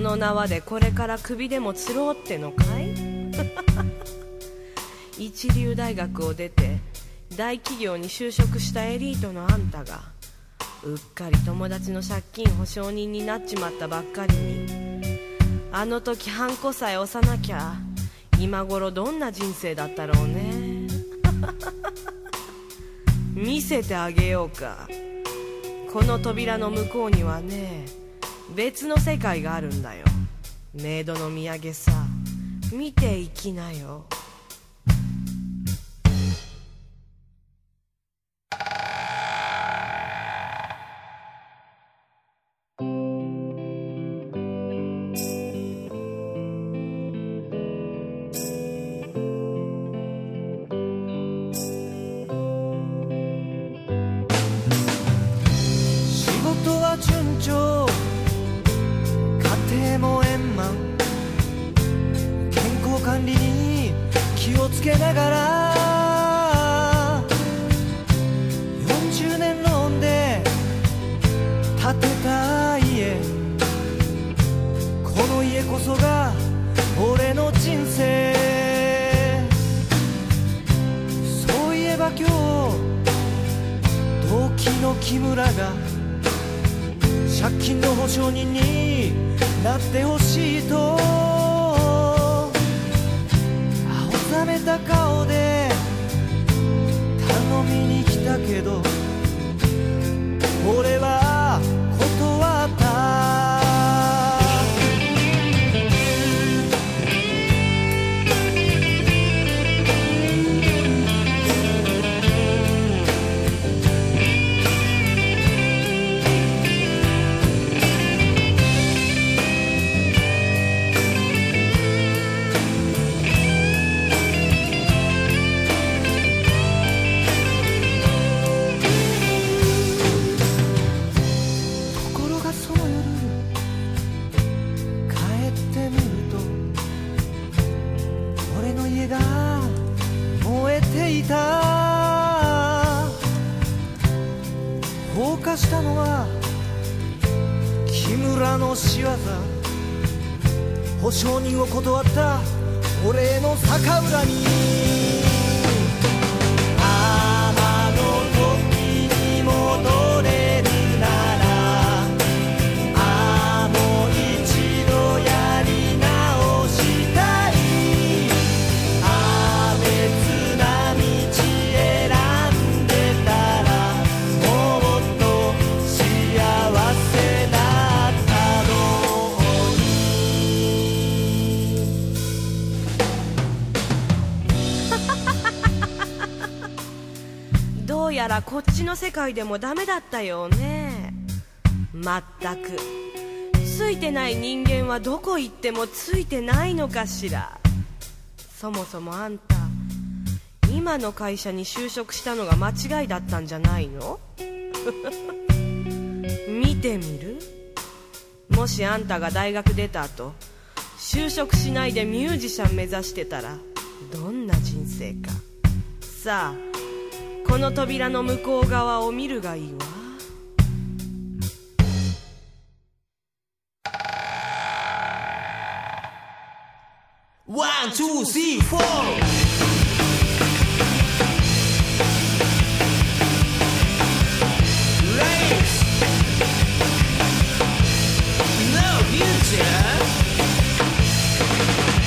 やおやその縄でこれから首でもつろうってのかい？一流大学を出て大企業に就職したエリートのあんたがうっかり友達の借金保証人になっちまったばっかりに。あの時ハンコさえ押さなきゃ今頃どんな人生だったろうね。見せてあげようか。この扉の向こうにはね別の世界があるんだよ。メイドの土産さ見ていきなよ。つけながら40年ローンで建てた家。この家こそが俺の人生。そういえば今日同期の木村が借金の保証人になってほしいと。めた顔で頼みに来たけどの仕業。保証人を断った。俺への逆恨み。あの時に戻れ。こっちの世界でもダメだったよね。まったく。ついてない人間はどこ行ってもついてないのかしら。そもそもあんた今の会社に就職したのが間違いだったんじゃないの？見てみる？もしあんたが大学出た後就職しないでミュージシャン目指してたらどんな人生か。さあこの扉の向こう側を見るがいいわ。ワン、ツー、スリー、フォー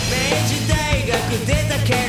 明治大学出たけ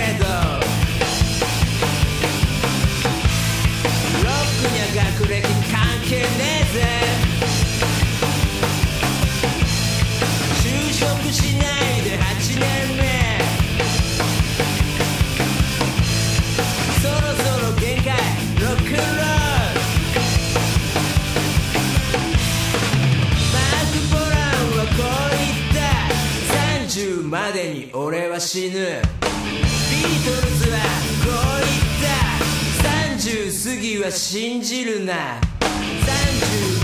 俺は死ぬ。ビートルズはこう言った。30過ぎは信じるな。30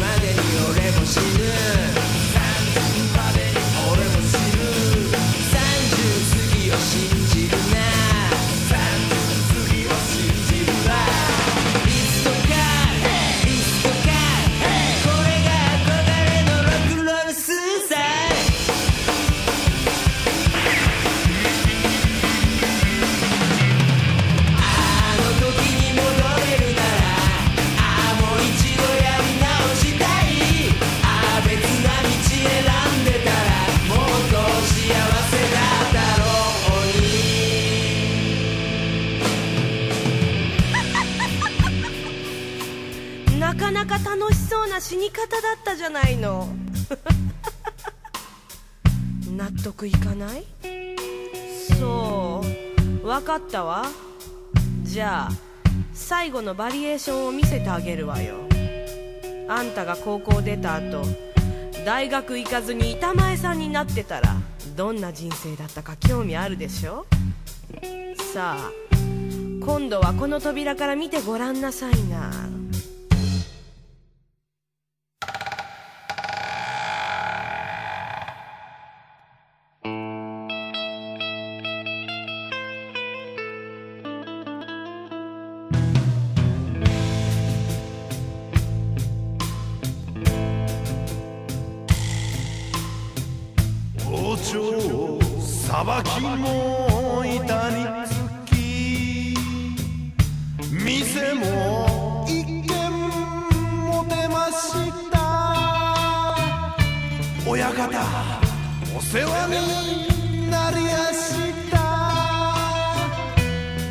までに俺も死ぬ。30まで死に方だったじゃないの。納得いかない？そう。分かったわ。じゃあ最後のバリエーションを見せてあげるわよ。あんたが高校出た後大学行かずに板前さんになってたらどんな人生だったか興味あるでしょ？さあ今度はこの扉から見てごらんなさいな。ばきも板につき店も一軒持てました。親方お世話になりやした。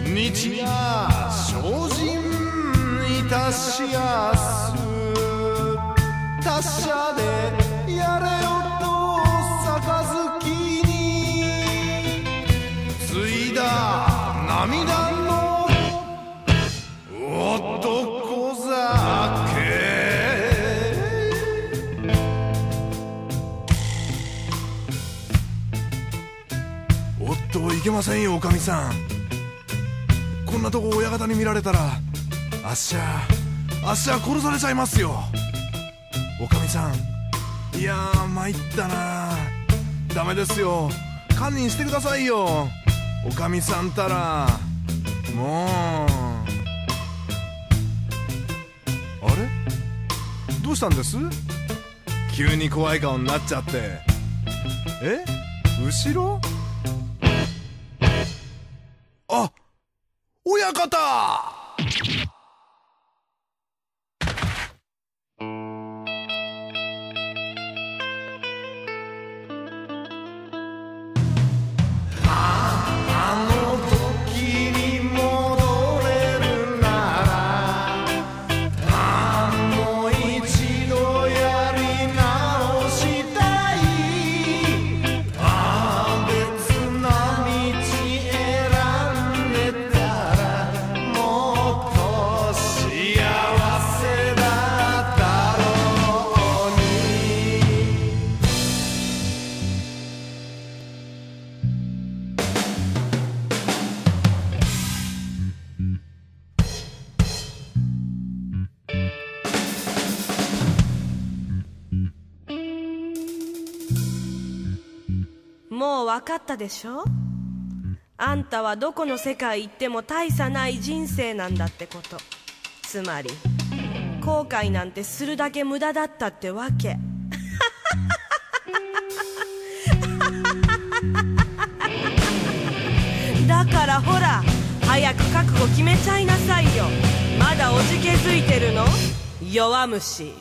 日夜精進いたしやす。達者でけませんよおかみさん。こんなとこ親方に見られたらあっしゃあっしゃ殺されちゃいますよ。おかみさん。いやー参ったなダメですよ。堪忍してくださいよ。おかみさんたらもう。あれ？どうしたんです？急に怖い顔になっちゃって。え？後ろ？親方あ分かったでしょ？あんたはどこの世界行っても大差ない人生なんだってこと。つまり後悔なんてするだけ無駄だったってわけ。だからほら早く覚悟決めちゃいなさいよ。まだおじけづいてるの？弱虫。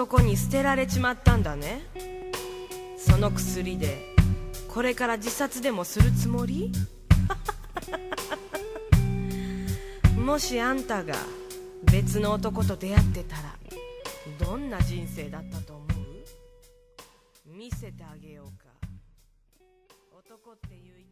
男に捨てられちまったんだね。その薬でこれから自殺でもするつもり？もしあんたが別の男と出会ってたらどんな人生だったと思う？見せてあげようか。男っていう